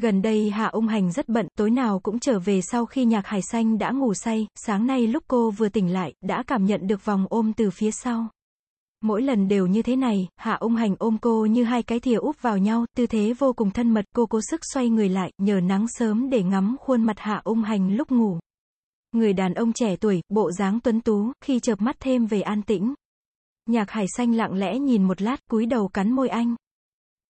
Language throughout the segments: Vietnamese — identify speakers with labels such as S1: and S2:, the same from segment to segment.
S1: Gần đây Hạ ung hành rất bận, tối nào cũng trở về sau khi nhạc hải xanh đã ngủ say, sáng nay lúc cô vừa tỉnh lại, đã cảm nhận được vòng ôm từ phía sau. Mỗi lần đều như thế này, Hạ ung hành ôm cô như hai cái thìa úp vào nhau, tư thế vô cùng thân mật, cô cố sức xoay người lại, nhờ nắng sớm để ngắm khuôn mặt Hạ ung hành lúc ngủ. Người đàn ông trẻ tuổi, bộ dáng tuấn tú, khi chợp mắt thêm về an tĩnh. Nhạc hải xanh lặng lẽ nhìn một lát, cúi đầu cắn môi anh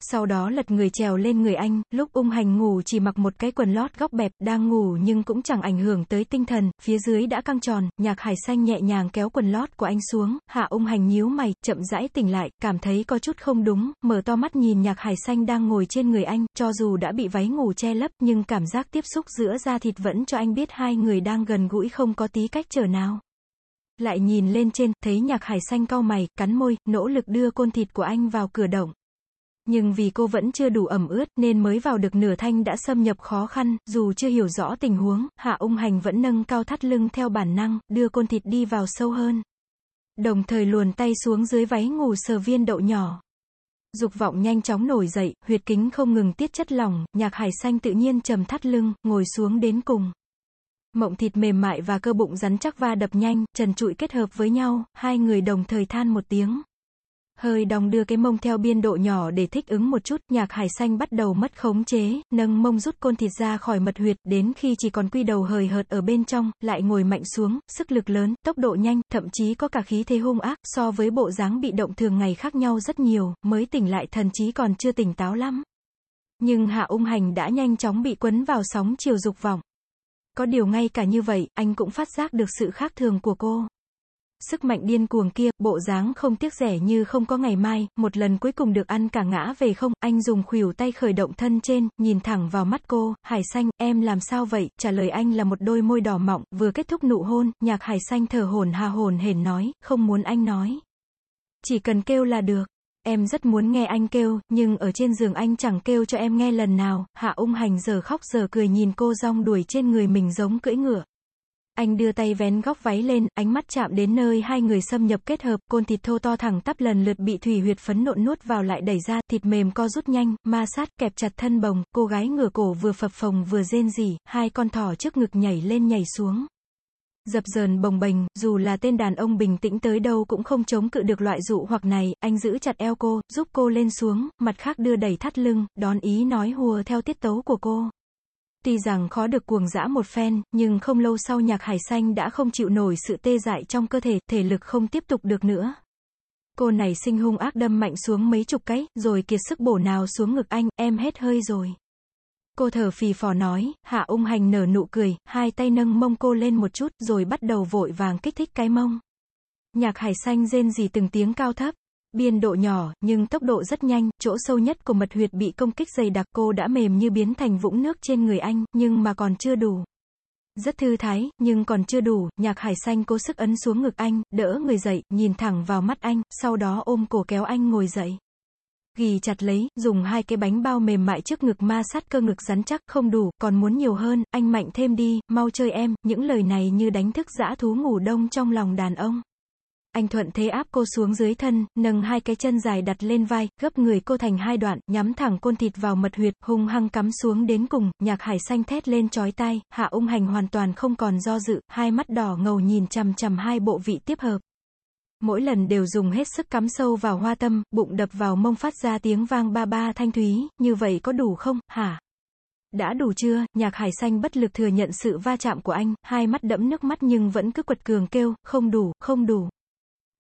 S1: sau đó lật người trèo lên người anh, lúc ung hành ngủ chỉ mặc một cái quần lót góc bẹp, đang ngủ nhưng cũng chẳng ảnh hưởng tới tinh thần, phía dưới đã căng tròn, nhạc hải xanh nhẹ nhàng kéo quần lót của anh xuống, hạ ung hành nhíu mày, chậm rãi tỉnh lại, cảm thấy có chút không đúng, mở to mắt nhìn nhạc hải xanh đang ngồi trên người anh, cho dù đã bị váy ngủ che lấp, nhưng cảm giác tiếp xúc giữa da thịt vẫn cho anh biết hai người đang gần gũi không có tí cách trở nào lại nhìn lên trên, thấy nhạc hải xanh cau mày, cắn môi, nỗ lực đưa côn thịt của anh vào cửa động. Nhưng vì cô vẫn chưa đủ ẩm ướt nên mới vào được nửa thanh đã xâm nhập khó khăn, dù chưa hiểu rõ tình huống, hạ ung hành vẫn nâng cao thắt lưng theo bản năng, đưa côn thịt đi vào sâu hơn. Đồng thời luồn tay xuống dưới váy ngủ sờ viên đậu nhỏ. Dục vọng nhanh chóng nổi dậy, huyệt kính không ngừng tiết chất lỏng, nhạc hải xanh tự nhiên trầm thắt lưng, ngồi xuống đến cùng. Mộng thịt mềm mại và cơ bụng rắn chắc va đập nhanh, trần trụi kết hợp với nhau, hai người đồng thời than một tiếng. Hơi đong đưa cái mông theo biên độ nhỏ để thích ứng một chút, nhạc hải xanh bắt đầu mất khống chế, nâng mông rút côn thịt ra khỏi mật huyệt, đến khi chỉ còn quy đầu hời hợt ở bên trong, lại ngồi mạnh xuống, sức lực lớn, tốc độ nhanh, thậm chí có cả khí thế hung ác, so với bộ dáng bị động thường ngày khác nhau rất nhiều, mới tỉnh lại thần chí còn chưa tỉnh táo lắm. Nhưng hạ ung hành đã nhanh chóng bị quấn vào sóng chiều dục vọng. Có điều ngay cả như vậy, anh cũng phát giác được sự khác thường của cô sức mạnh điên cuồng kia, bộ dáng không tiếc rẻ như không có ngày mai, một lần cuối cùng được ăn cả ngã về không, anh dùng khuỷu tay khởi động thân trên, nhìn thẳng vào mắt cô, hải xanh, em làm sao vậy, trả lời anh là một đôi môi đỏ mọng, vừa kết thúc nụ hôn, nhạc hải xanh thở hồn hà hồn hển nói, không muốn anh nói. Chỉ cần kêu là được. Em rất muốn nghe anh kêu, nhưng ở trên giường anh chẳng kêu cho em nghe lần nào, hạ ung hành giờ khóc giờ cười nhìn cô rong đuổi trên người mình giống cưỡi ngựa. Anh đưa tay vén góc váy lên, ánh mắt chạm đến nơi hai người xâm nhập kết hợp, côn thịt thô to thẳng tắp lần lượt bị thủy huyệt phấn nộn nuốt vào lại đẩy ra, thịt mềm co rút nhanh, ma sát, kẹp chặt thân bồng, cô gái ngửa cổ vừa phập phồng vừa rên rỉ, hai con thỏ trước ngực nhảy lên nhảy xuống. Dập dờn bồng bềnh, dù là tên đàn ông bình tĩnh tới đâu cũng không chống cự được loại dụ hoặc này, anh giữ chặt eo cô, giúp cô lên xuống, mặt khác đưa đẩy thắt lưng, đón ý nói hùa theo tiết tấu của cô. Tuy rằng khó được cuồng dã một phen, nhưng không lâu sau nhạc hải xanh đã không chịu nổi sự tê dại trong cơ thể, thể lực không tiếp tục được nữa. Cô này sinh hung ác đâm mạnh xuống mấy chục cái, rồi kiệt sức bổ nào xuống ngực anh, em hết hơi rồi. Cô thở phì phò nói, hạ ung hành nở nụ cười, hai tay nâng mông cô lên một chút, rồi bắt đầu vội vàng kích thích cái mông. Nhạc hải xanh rên gì từng tiếng cao thấp. Biên độ nhỏ, nhưng tốc độ rất nhanh, chỗ sâu nhất của mật huyệt bị công kích dày đặc cô đã mềm như biến thành vũng nước trên người anh, nhưng mà còn chưa đủ. Rất thư thái, nhưng còn chưa đủ, nhạc hải xanh cố sức ấn xuống ngực anh, đỡ người dậy, nhìn thẳng vào mắt anh, sau đó ôm cổ kéo anh ngồi dậy. Ghi chặt lấy, dùng hai cái bánh bao mềm mại trước ngực ma sát cơ ngực rắn chắc, không đủ, còn muốn nhiều hơn, anh mạnh thêm đi, mau chơi em, những lời này như đánh thức dã thú ngủ đông trong lòng đàn ông. Anh thuận thế áp cô xuống dưới thân, nâng hai cái chân dài đặt lên vai, gấp người cô thành hai đoạn, nhắm thẳng côn thịt vào mật huyệt, hung hăng cắm xuống đến cùng, nhạc hải xanh thét lên chói tai, hạ ung hành hoàn toàn không còn do dự, hai mắt đỏ ngầu nhìn chằm chằm hai bộ vị tiếp hợp. Mỗi lần đều dùng hết sức cắm sâu vào hoa tâm, bụng đập vào mông phát ra tiếng vang ba ba thanh thúy, như vậy có đủ không, hả? Đã đủ chưa, nhạc hải xanh bất lực thừa nhận sự va chạm của anh, hai mắt đẫm nước mắt nhưng vẫn cứ quật cường kêu, không đủ, không đủ.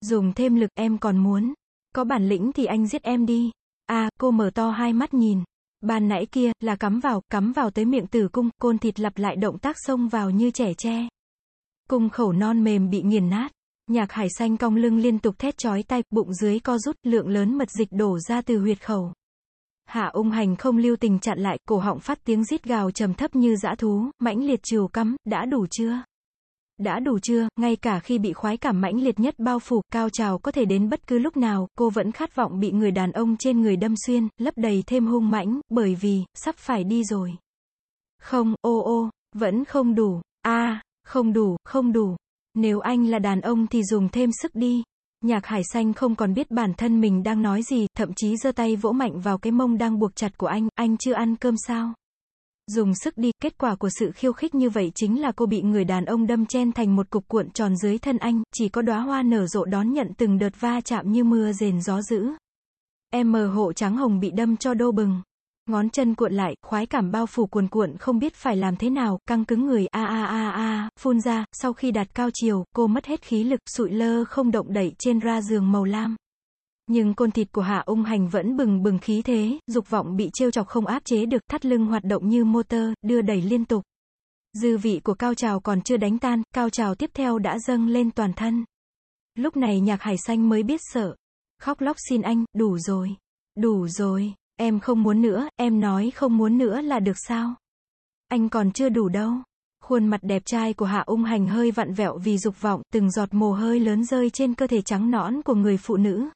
S1: Dùng thêm lực em còn muốn. Có bản lĩnh thì anh giết em đi. a cô mở to hai mắt nhìn. Ban nãy kia, là cắm vào, cắm vào tới miệng tử cung, côn thịt lặp lại động tác xông vào như trẻ tre. Cung khẩu non mềm bị nghiền nát. Nhạc hải xanh cong lưng liên tục thét chói tay, bụng dưới co rút, lượng lớn mật dịch đổ ra từ huyệt khẩu. Hạ ung hành không lưu tình chặn lại, cổ họng phát tiếng rít gào trầm thấp như dã thú, mãnh liệt chiều cắm, đã đủ chưa? Đã đủ chưa, ngay cả khi bị khoái cảm mãnh liệt nhất bao phủ, cao trào có thể đến bất cứ lúc nào, cô vẫn khát vọng bị người đàn ông trên người đâm xuyên, lấp đầy thêm hung mãnh, bởi vì, sắp phải đi rồi. Không, ô ô, vẫn không đủ, a không đủ, không đủ. Nếu anh là đàn ông thì dùng thêm sức đi. Nhạc hải xanh không còn biết bản thân mình đang nói gì, thậm chí giơ tay vỗ mạnh vào cái mông đang buộc chặt của anh, anh chưa ăn cơm sao? Dùng sức đi, kết quả của sự khiêu khích như vậy chính là cô bị người đàn ông đâm chen thành một cục cuộn tròn dưới thân anh, chỉ có đóa hoa nở rộ đón nhận từng đợt va chạm như mưa rền gió dữ. Em mờ hộ trắng hồng bị đâm cho đô bừng. Ngón chân cuộn lại, khoái cảm bao phủ cuồn cuộn không biết phải làm thế nào, căng cứng người, a a a a, phun ra, sau khi đạt cao chiều, cô mất hết khí lực, sụi lơ không động đẩy trên ra giường màu lam. Nhưng côn thịt của Hạ ung hành vẫn bừng bừng khí thế, dục vọng bị trêu chọc không áp chế được, thắt lưng hoạt động như motor, đưa đẩy liên tục. Dư vị của cao trào còn chưa đánh tan, cao trào tiếp theo đã dâng lên toàn thân. Lúc này nhạc hải xanh mới biết sợ. Khóc lóc xin anh, đủ rồi. Đủ rồi, em không muốn nữa, em nói không muốn nữa là được sao? Anh còn chưa đủ đâu. Khuôn mặt đẹp trai của Hạ ung hành hơi vặn vẹo vì dục vọng, từng giọt mồ hơi lớn rơi trên cơ thể trắng nõn của người phụ nữ.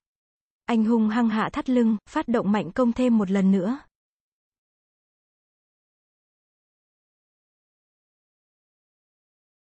S1: Anh hung hăng hạ thắt lưng, phát động mạnh công thêm một lần nữa.